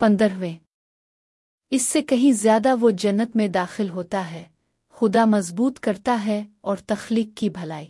پندرہویں اس سے کہیں زیادہ وہ جنت میں داخل ہوتا ہے، خدا مضبوط کرتا ہے اور تخلیق کی بھلائی۔